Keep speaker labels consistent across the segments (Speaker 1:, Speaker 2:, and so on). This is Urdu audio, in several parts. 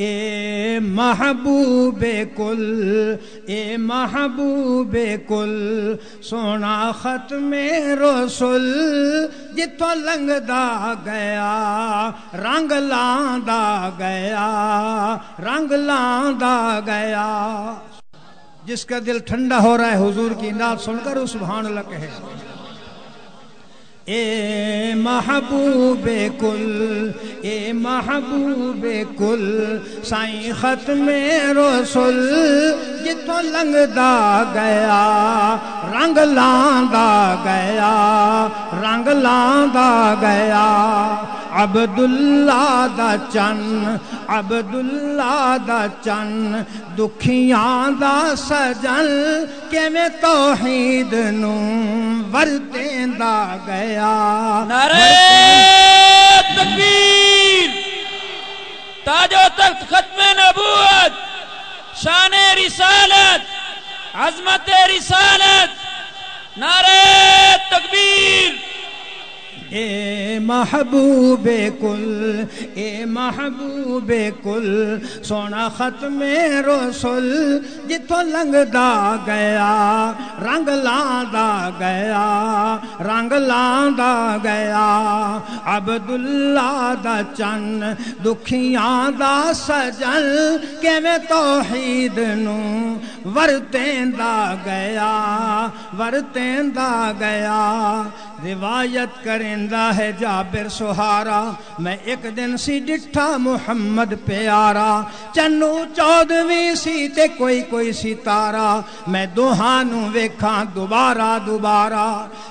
Speaker 1: اے محبوب کل، اے محبوب کل، سونا ختم رسول جتوں لنگدا گیا، رنگ لاندا گیا، رنگ لاندا گیا۔ جس کا دل ٹھنڈا ہو رہا ہے، حضور کی نعت سن کر اس سبحان اللہ کہے۔ اے محبوب کل، اے محبوب کل، سائیں ختم رسول جتوں لنگدا گیا، رنگ لاندا گیا، رنگ لاندا گیا۔ عبداللہ دا چن، عبداللہ دا چن، دکھیاں دا سجن، کیویں توحید نو ورتیندا گیا۔
Speaker 2: نعرہ تکبیر، تاج و تخت ختم نبوت، شان رسالت، عظمت رسالت، نعرہ تکبیر۔
Speaker 1: اے محبوب کل، اے محبوب کل، سونا ختم رسول جتوں لنگدا گیا، رنگ لاندا گیا، رنگ لاندا گیا، عبداللہ دا چن، دکھیاں دا سجن، کیویں توحید نو ورتیندا گیا ورتیندا گیا روایت کریندا ہے جابر سہارا۔ میں ایک دن سی ڈٹھا محمد پیارا۔ چنو چودویں سی تے کوئی کوئی ستارا میں دوہانو ویکھاں دوبارہ دوبارہ۔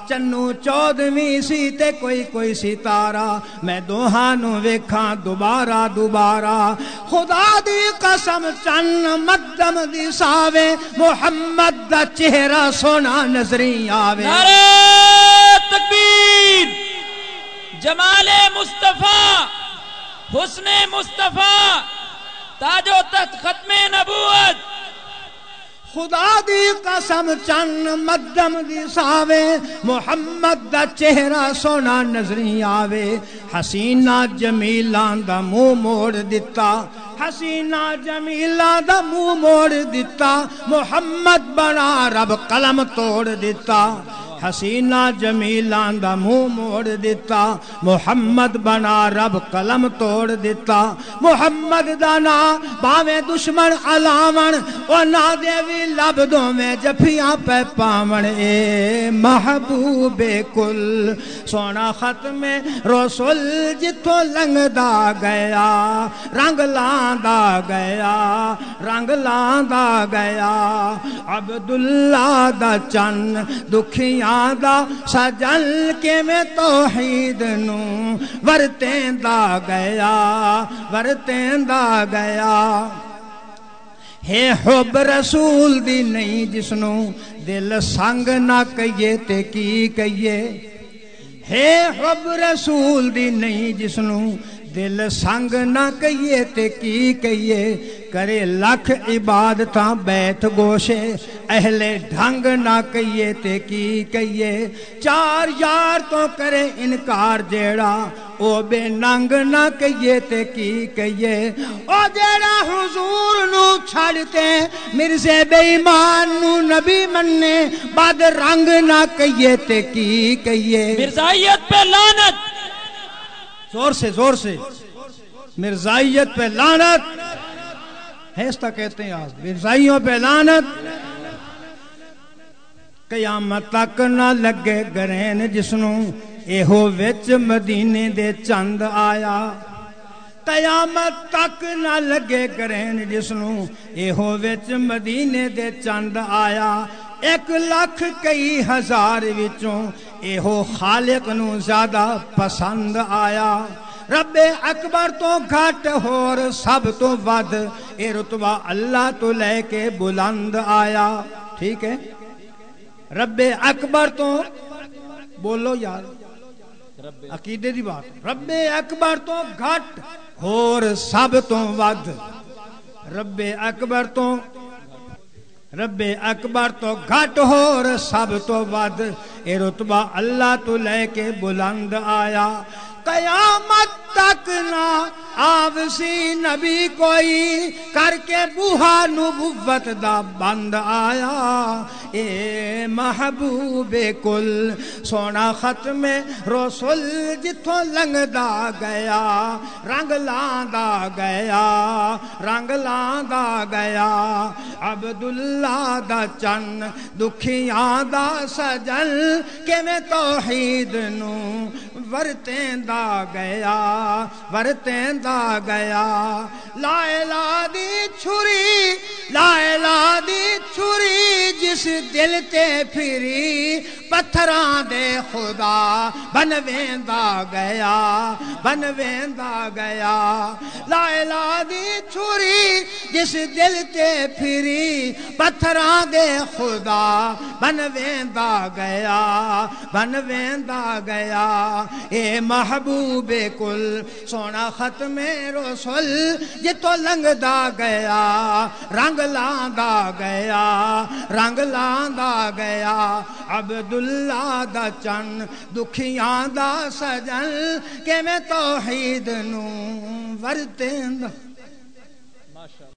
Speaker 1: چنو چودویں سی تے کوئی کوئی ستارا میں دوہانو ویکھاں دوبارہ دوبارہ۔ خدا دی قسم چن مدم دی ساوے محمد دا چہرہ سونا نظری آوے
Speaker 2: نعرہ تکبیر جمال مصطفیٰ حسن مصطفیٰ، تاج و تخت ختم نبوت۔
Speaker 1: خدا دی قسم چن مدم دی ساوے محمد دا چہرہ سونا نظری آوے۔ حسینہ جمیلان دا منہ موڑ دتا۔ حسینہ جمیلان دا منہ موڑ دتا۔ محمد بنا رب قلم توڑ دتا۔ حسینہ جمیلان دا منہ موڑ دیتا، محمد بنا رب قلم توڑ دیتا۔ محمد دا نا باویں دشمن علاون او نا دیوی لب میں جفیاں پہ پاون۔ اے محبوب کل، سونا ختم رسول جتوں لنگ دا گیا، رنگ لاندا گیا، رنگ لاندا گیا۔ عبداللہ دا چن دکھیاں دا سجن کے میں توحید نو ورتیندا گیا ورتیندا گیا ہے حب رسول دی نہیں جسنو دل سنگ نہ کہیے تے کی کہیے ہے حب رسول دی نہیں جسنو دل سنگ نہ کہیے تے کی کہیے کرے لکھ عبادتاں بیت گوشے اہل ڈھنگ نہ کہیے تے کی کہیے چار یار تو کرے انکار جیڑا او بے ننگ نہ کہیے تے کی کہیے او جیڑا حضور نو چھڑتے مرزے بے ایمان نو نبی مننے بعد رنگ نہ کہیے تے کی کہیے
Speaker 2: مرزائیت پہ لانت
Speaker 1: زور سے زور سے۔ مرزائیت پہ لانت ہیستا کہتے ہیں آج مرزائیوں پہ لانت قیامت تک نہ لگے گرین جسنوں۔ ایہو وچ مدینے دے چند آیا۔ قیامت تک نہ لگے گرین جسنوں۔ ایہو وچ مدینے دے چند آیا۔ ایک لاکھ کئی ہزار وچوں ایہو خالق نو زیادہ پسند آیا۔ رب اکبر تو گھٹ ہور سب تو ود اے رتبہ اللہ تو لے کے بلند آیا۔ ٹھیک ہے؟ رب اکبر تو بولو یار، عقیدے دی بات۔ رب اکبر تو گھٹ ہور سب تو ود رب اکبر تو رب اکبر تو گھٹ ہور، سب تو ود اے رتبہ اللہ تو لے کے بلند آیا۔ قیامت تک نہ آوسی نبی کوئی کر کے بوہا نبوت دا بند آیا۔ اے محبوب کل، سونا ختم رسول جتوں لنگدا گیا، رنگ لاندا گیا، رنگ لاندا گیا۔ عبداللہ دا چن، دکھیاں دا سجن کہ میں توحید نو ورتیں دا گیا؟ ورتیں دا گیا۔ لائلا دی چھری لائلا دی چھری جس دل تے پھری۔ پتھراں دے خدا بن ویندا گیا، بن ویندا گیا۔ لائلہ دی چھری جس دل تے پھری، پتھراں دے خدا بن ویندا گیا، بن ویندا گیا۔ اے محبوب کل سونا ختم رسول جتو لنگدا گیا، رنگ لاندا گیا، رنگ لاندا گیا۔ عبداللہ دا چن دکھیاں دا سجن کہ میں توحید نو ورتیں دا